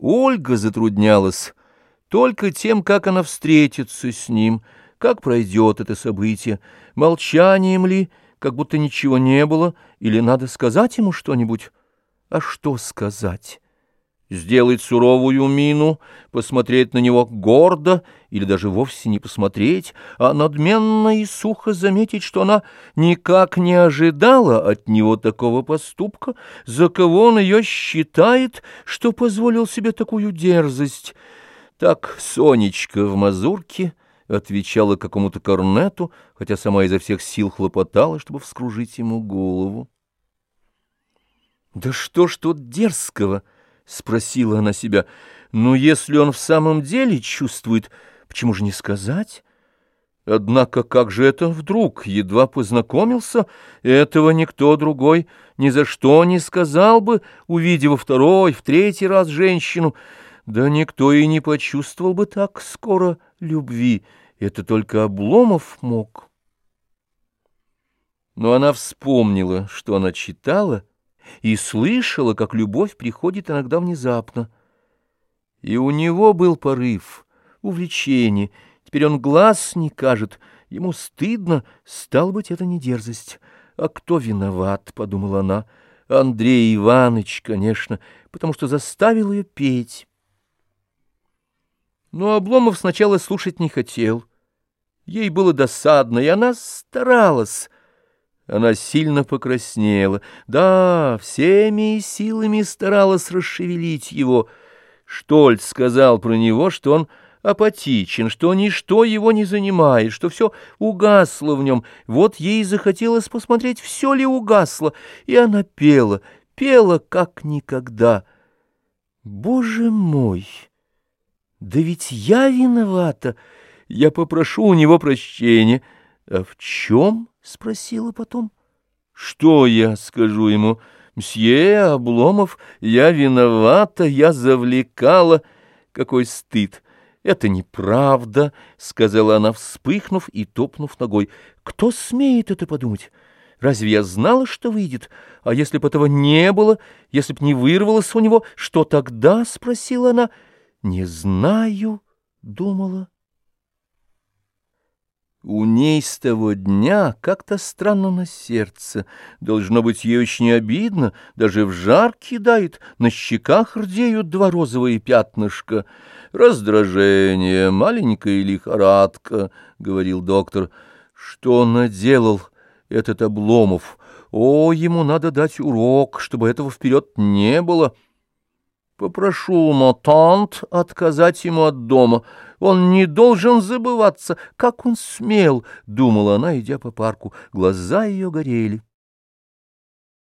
Ольга затруднялась только тем, как она встретится с ним, как пройдет это событие, молчанием ли, как будто ничего не было, или надо сказать ему что-нибудь. А что сказать? Сделать суровую мину, посмотреть на него гордо или даже вовсе не посмотреть, а надменно и сухо заметить, что она никак не ожидала от него такого поступка, за кого он ее считает, что позволил себе такую дерзость. Так Сонечка в мазурке отвечала какому-то корнету, хотя сама изо всех сил хлопотала, чтобы вскружить ему голову. «Да что ж тут дерзкого?» — спросила она себя. «Но если он в самом деле чувствует, почему же не сказать?» Однако как же это вдруг, едва познакомился, этого никто другой ни за что не сказал бы, увидев второй, в третий раз женщину. Да никто и не почувствовал бы так скоро любви, это только Обломов мог. Но она вспомнила, что она читала — и слышала, как любовь приходит иногда внезапно. И у него был порыв, увлечение. Теперь он глаз не кажет, ему стыдно, стал быть, это не дерзость. А кто виноват, — подумала она, — Андрей Иванович, конечно, потому что заставил ее петь. Но Обломов сначала слушать не хотел. Ей было досадно, и она старалась, она сильно покраснела. Да, всеми силами старалась расшевелить его. Штольц сказал про него, что он апатичен, что ничто его не занимает, что все угасло в нем. Вот ей захотелось посмотреть, все ли угасло, и она пела, пела как никогда. Боже мой! Да ведь я виновата, я попрошу у него прощения. А в чем? — спросила потом. — Что я скажу ему? Мсье Обломов, я виновата, я завлекала. Какой стыд! Это неправда, — сказала она, вспыхнув и топнув ногой. Кто смеет это подумать? Разве я знала, что выйдет? А если бы этого не было, если б не вырвалось у него, что тогда? — спросила она. — Не знаю, — думала. У ней с того дня как-то странно на сердце. Должно быть, ей очень обидно, даже в жар кидает, на щеках рдеют два розовые пятнышка. Раздражение, маленькая лихорадка, — говорил доктор. Что наделал, этот Обломов? О, ему надо дать урок, чтобы этого вперед не было. Попрошу Мотант отказать ему от дома — он не должен забываться, как он смел, — думала она, идя по парку. Глаза ее горели.